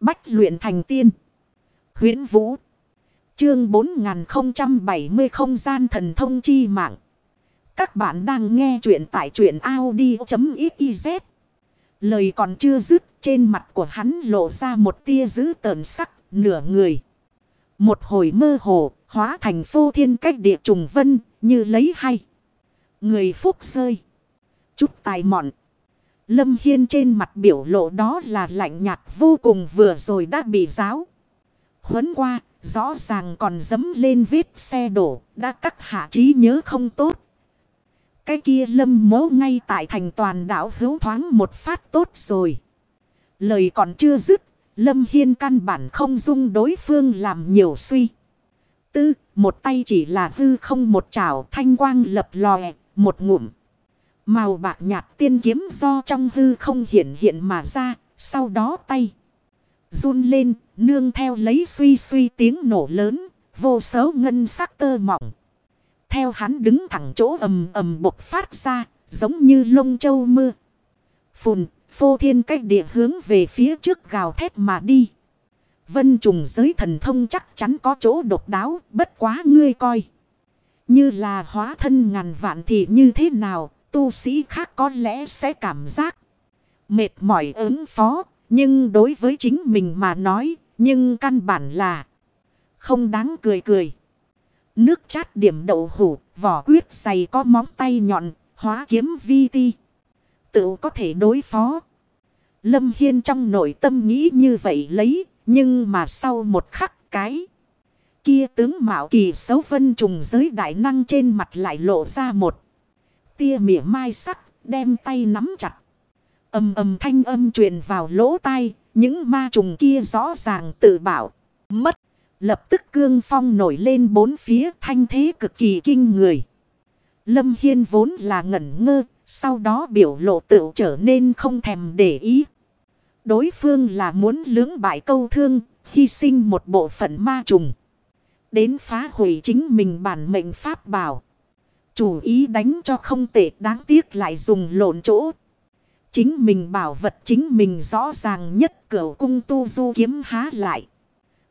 Bách luyện thành tiên. huyễn Vũ. Chương 4070 không gian thần thông chi mạng. Các bạn đang nghe truyện tại truyện Audi.xyz. Lời còn chưa dứt, trên mặt của hắn lộ ra một tia dữ tợn sắc, nửa người. Một hồi mơ hồ, hóa thành phô thiên cách địa trùng vân, như lấy hay. Người phúc rơi. Chút tài mọn. Lâm Hiên trên mặt biểu lộ đó là lạnh nhạt vô cùng vừa rồi đã bị giáo. Huấn qua, rõ ràng còn dấm lên vết xe đổ, đã cắt hạ trí nhớ không tốt. Cái kia lâm mố ngay tại thành toàn đảo hữu thoáng một phát tốt rồi. Lời còn chưa dứt, lâm hiên căn bản không dung đối phương làm nhiều suy. Tư, một tay chỉ là hư không một chảo thanh quang lập lòe, một ngụm. Màu bạc nhạt tiên kiếm do trong hư không hiện hiện mà ra, sau đó tay. Run lên, nương theo lấy suy suy tiếng nổ lớn, vô số ngân sắc tơ mỏng. Theo hắn đứng thẳng chỗ ầm ầm bộc phát ra, giống như lông châu mưa. Phùn, phô thiên cách địa hướng về phía trước gào thét mà đi. Vân trùng giới thần thông chắc chắn có chỗ độc đáo, bất quá ngươi coi. Như là hóa thân ngàn vạn thì như thế nào, tu sĩ khác có lẽ sẽ cảm giác mệt mỏi ứng phó. Nhưng đối với chính mình mà nói, nhưng căn bản là không đáng cười cười. Nước chát điểm đậu hủ, vỏ quyết dày có móng tay nhọn, hóa kiếm vi ti. Tự có thể đối phó. Lâm Hiên trong nội tâm nghĩ như vậy lấy, nhưng mà sau một khắc cái. Kia tướng mạo kỳ xấu vân trùng giới đại năng trên mặt lại lộ ra một tia mỉa mai sắc, đem tay nắm chặt. Âm âm thanh âm truyền vào lỗ tai, những ma trùng kia rõ ràng tự bảo, mất. Lập tức cương phong nổi lên bốn phía thanh thế cực kỳ kinh người. Lâm Hiên vốn là ngẩn ngơ, sau đó biểu lộ tự trở nên không thèm để ý. Đối phương là muốn lưỡng bại câu thương, hy sinh một bộ phận ma trùng. Đến phá hủy chính mình bản mệnh pháp bảo. Chủ ý đánh cho không tệ đáng tiếc lại dùng lộn chỗ. Chính mình bảo vật chính mình rõ ràng nhất cửa cung tu du kiếm há lại.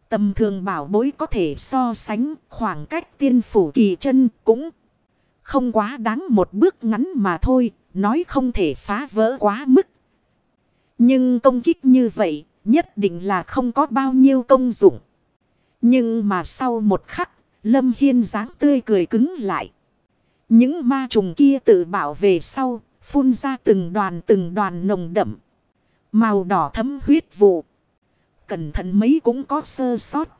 Tầm thường bảo bối có thể so sánh khoảng cách tiên phủ kỳ chân cũng không quá đáng một bước ngắn mà thôi, nói không thể phá vỡ quá mức. Nhưng công kích như vậy nhất định là không có bao nhiêu công dụng. Nhưng mà sau một khắc, Lâm Hiên dáng tươi cười cứng lại. Những ma trùng kia tự bảo về sau, phun ra từng đoàn từng đoàn nồng đậm. Màu đỏ thấm huyết vụ. Cẩn thận mấy cũng có sơ sót.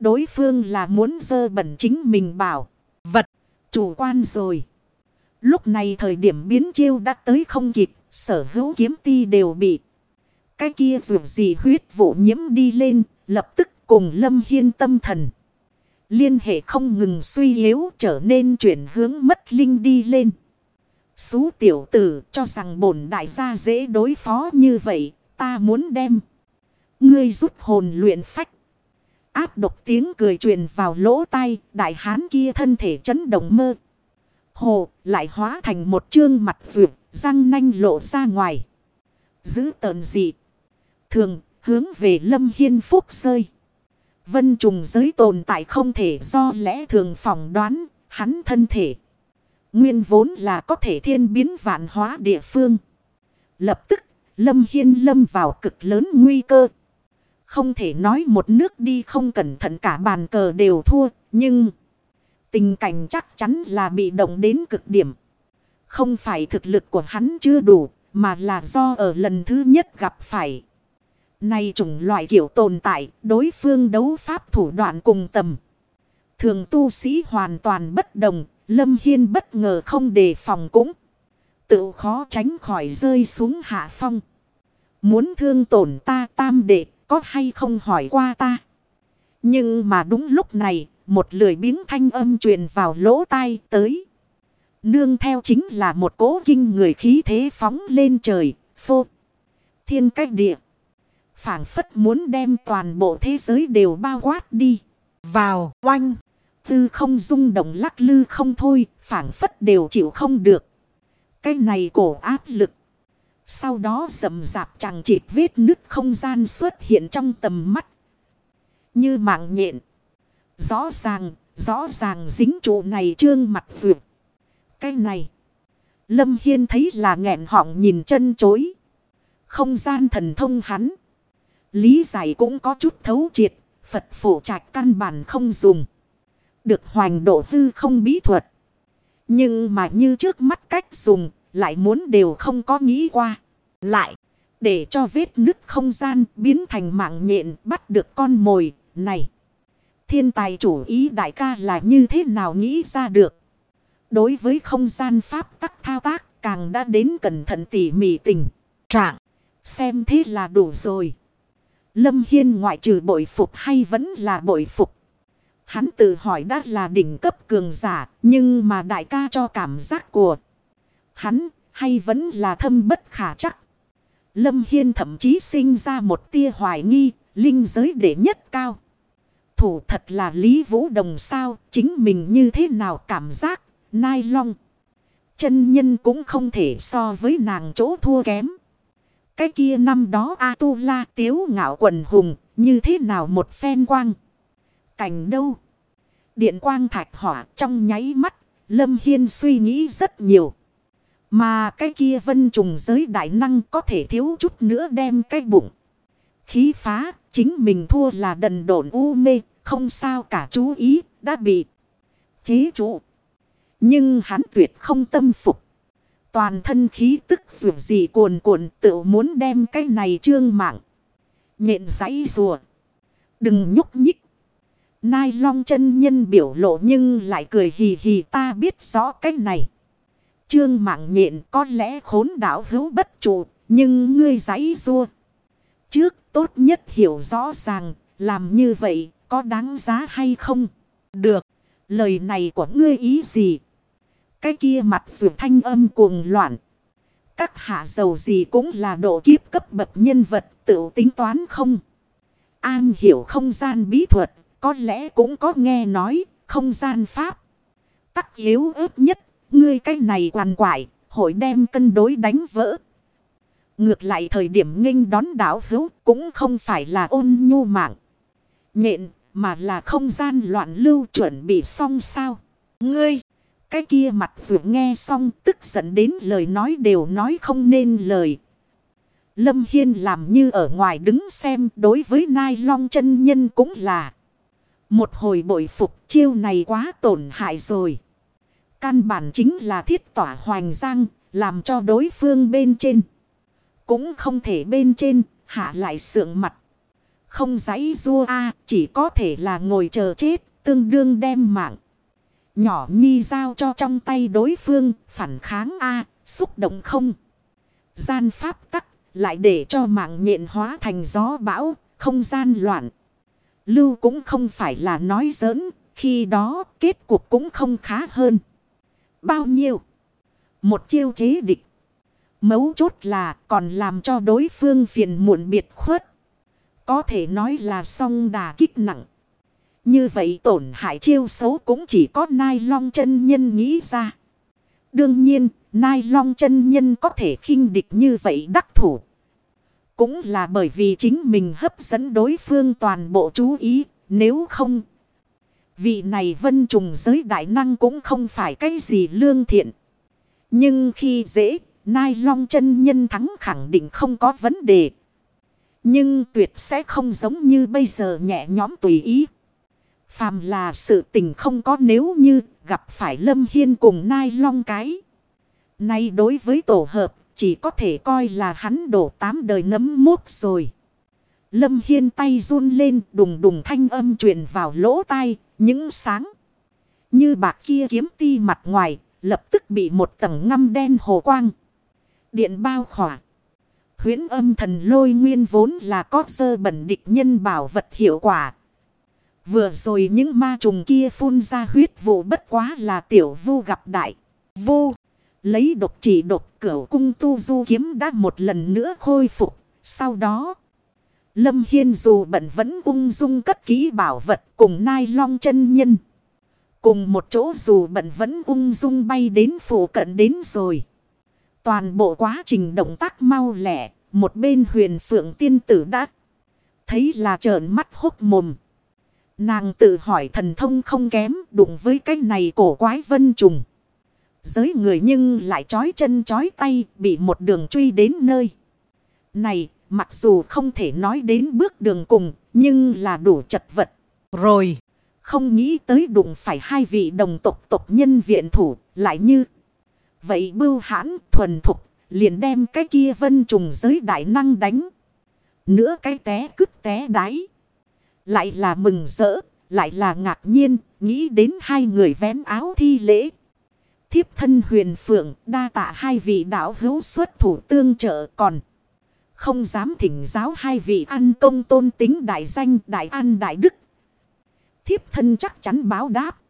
Đối phương là muốn dơ bẩn chính mình bảo. Vật, chủ quan rồi. Lúc này thời điểm biến chiêu đã tới không kịp, sở hữu kiếm ti đều bị. Cái kia dù gì huyết vụ nhiễm đi lên, lập tức cùng lâm hiên tâm thần. Liên hệ không ngừng suy yếu trở nên chuyển hướng mất linh đi lên. Xú tiểu tử cho rằng bổn đại gia dễ đối phó như vậy, ta muốn đem. Ngươi rút hồn luyện phách. Áp độc tiếng cười truyền vào lỗ tai, đại hán kia thân thể chấn động mơ. Hồ lại hóa thành một chương mặt vượt, răng nanh lộ ra ngoài. Giữ tợn dị. Thường hướng về lâm hiên phúc rơi. Vân trùng giới tồn tại không thể do lẽ thường phỏng đoán, hắn thân thể. Nguyên vốn là có thể thiên biến vạn hóa địa phương. Lập tức, Lâm Hiên lâm vào cực lớn nguy cơ. Không thể nói một nước đi không cẩn thận cả bàn cờ đều thua, nhưng tình cảnh chắc chắn là bị động đến cực điểm. Không phải thực lực của hắn chưa đủ, mà là do ở lần thứ nhất gặp phải. Này chủng loại kiểu tồn tại, đối phương đấu pháp thủ đoạn cùng tầm. Thường tu sĩ hoàn toàn bất đồng, Lâm Hiên bất ngờ không đề phòng cũng. Tự khó tránh khỏi rơi xuống hạ phong. Muốn thương tổn ta tam đệ, có hay không hỏi qua ta. Nhưng mà đúng lúc này, một lười biếng thanh âm truyền vào lỗ tai tới. Nương theo chính là một cố kinh người khí thế phóng lên trời, phô. Thiên cách địa phảng phất muốn đem toàn bộ thế giới đều bao quát đi. Vào, oanh, tư không rung động lắc lư không thôi, phảng phất đều chịu không được. Cái này cổ áp lực. Sau đó rầm rạp chẳng chịt vết nứt không gian xuất hiện trong tầm mắt. Như mạng nhện. Rõ ràng, rõ ràng dính trụ này trương mặt vượt. Cái này. Lâm Hiên thấy là nghẹn họng nhìn chân chối. Không gian thần thông hắn. Lý giải cũng có chút thấu triệt. Phật phổ trạch căn bản không dùng. Được hoành độ hư không bí thuật. Nhưng mà như trước mắt cách dùng. Lại muốn đều không có nghĩ qua. Lại. Để cho vết nứt không gian biến thành mạng nhện bắt được con mồi, này. Thiên tài chủ ý đại ca là như thế nào nghĩ ra được. Đối với không gian pháp tắc thao tác, càng đã đến cẩn thận tỉ mỉ tình. Trạng. Xem thế là đủ rồi. Lâm Hiên ngoại trừ bội phục hay vẫn là bội phục. Hắn tự hỏi đã là đỉnh cấp cường giả. Nhưng mà đại ca cho cảm giác của hắn hay vẫn là thâm bất khả chắc. Lâm Hiên thậm chí sinh ra một tia hoài nghi. Linh giới đệ nhất cao. Thủ thật là Lý Vũ Đồng sao. Chính mình như thế nào cảm giác. Nai long. Chân nhân cũng không thể so với nàng chỗ thua kém. Cái kia năm đó A-tu-la tiếu ngạo quần hùng. Như thế nào một phen quang. Cảnh đâu. Điện quang thạch hỏa trong nháy mắt. Lâm Hiên suy nghĩ rất nhiều. Mà cái kia vân trùng giới đại năng có thể thiếu chút nữa đem cái bụng. Khí phá, chính mình thua là đần độn u mê, không sao cả chú ý, đã bị chế trụ. Nhưng hắn tuyệt không tâm phục. Toàn thân khí tức dù gì cuồn cuộn tự muốn đem cái này trương mạng. Nhện giấy rùa. Đừng nhúc nhích. Nai long chân nhân biểu lộ nhưng lại cười hì hì ta biết rõ cái này. Trương mạng nhện có lẽ khốn đảo hữu bất trụ, nhưng ngươi giấy rùa. Trước tốt nhất hiểu rõ ràng, làm như vậy có đáng giá hay không? Được, lời này của ngươi ý gì? Cái kia mặt ruột thanh âm cuồng loạn. Các hạ dầu gì cũng là độ kiếp cấp bậc nhân vật tự tính toán không? An hiểu không gian bí thuật, có lẽ cũng có nghe nói, không gian pháp. Tắc yếu ớt nhất Ngươi cái này quằn quại, hội đem cân đối đánh vỡ. Ngược lại thời điểm nghênh đón đảo hữu cũng không phải là ôn nhu mạng. Nhện mà là không gian loạn lưu chuẩn bị xong sao. Ngươi, cái kia mặt dù nghe xong tức giận đến lời nói đều nói không nên lời. Lâm Hiên làm như ở ngoài đứng xem đối với Nai Long chân nhân cũng là. Một hồi bội phục chiêu này quá tổn hại rồi. Căn bản chính là thiết tỏa hoành giang, làm cho đối phương bên trên. Cũng không thể bên trên, hạ lại sượng mặt. Không giấy rua a chỉ có thể là ngồi chờ chết, tương đương đem mạng. Nhỏ nhi giao cho trong tay đối phương, phản kháng a xúc động không. Gian pháp tắc, lại để cho mạng nhện hóa thành gió bão, không gian loạn. Lưu cũng không phải là nói giỡn, khi đó kết cục cũng không khá hơn. Bao nhiêu? Một chiêu chế địch. Mấu chốt là còn làm cho đối phương phiền muộn biệt khuất. Có thể nói là song đà kích nặng. Như vậy tổn hại chiêu xấu cũng chỉ có nai long chân nhân nghĩ ra. Đương nhiên, nai long chân nhân có thể khinh địch như vậy đắc thủ. Cũng là bởi vì chính mình hấp dẫn đối phương toàn bộ chú ý, nếu không Vị này vân trùng giới đại năng cũng không phải cái gì lương thiện. Nhưng khi dễ, Nai Long chân nhân thắng khẳng định không có vấn đề. Nhưng tuyệt sẽ không giống như bây giờ nhẹ nhóm tùy ý. Phàm là sự tình không có nếu như gặp phải Lâm Hiên cùng Nai Long cái. Nay đối với tổ hợp chỉ có thể coi là hắn đổ tám đời nấm mốt rồi. Lâm Hiên tay run lên đùng đùng thanh âm truyền vào lỗ tai, những sáng. Như bạc kia kiếm ti mặt ngoài, lập tức bị một tầng ngăm đen hồ quang. Điện bao khỏa. huyễn âm thần lôi nguyên vốn là có sơ bẩn địch nhân bảo vật hiệu quả. Vừa rồi những ma trùng kia phun ra huyết vụ bất quá là tiểu vu gặp đại. Vu. Lấy độc chỉ độc cửu cung tu du kiếm đã một lần nữa khôi phục. Sau đó. Lâm Hiên dù bận vẫn ung dung cất kỹ bảo vật cùng nai long chân nhân. Cùng một chỗ dù bận vẫn ung dung bay đến phủ cận đến rồi. Toàn bộ quá trình động tác mau lẻ, một bên huyền phượng tiên tử đã thấy là trợn mắt hốc mồm. Nàng tự hỏi thần thông không kém đụng với cái này cổ quái vân trùng. Giới người nhưng lại chói chân chói tay bị một đường truy đến nơi. Này mặc dù không thể nói đến bước đường cùng nhưng là đủ chật vật. Rồi không nghĩ tới đụng phải hai vị đồng tộc tộc nhân viện thủ lại như. Vậy bưu hãn thuần thục liền đem cái kia vân trùng giới đại năng đánh. Nữa cái té cứt té đáy. Lại là mừng rỡ, lại là ngạc nhiên, nghĩ đến hai người vén áo thi lễ. Thiếp thân huyền phượng đa tạ hai vị đạo hữu xuất thủ tương trợ còn. Không dám thỉnh giáo hai vị ăn công tôn tính đại danh đại an đại đức. Thiếp thân chắc chắn báo đáp.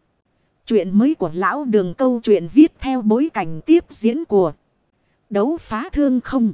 Chuyện mới của lão đường câu chuyện viết theo bối cảnh tiếp diễn của đấu phá thương không.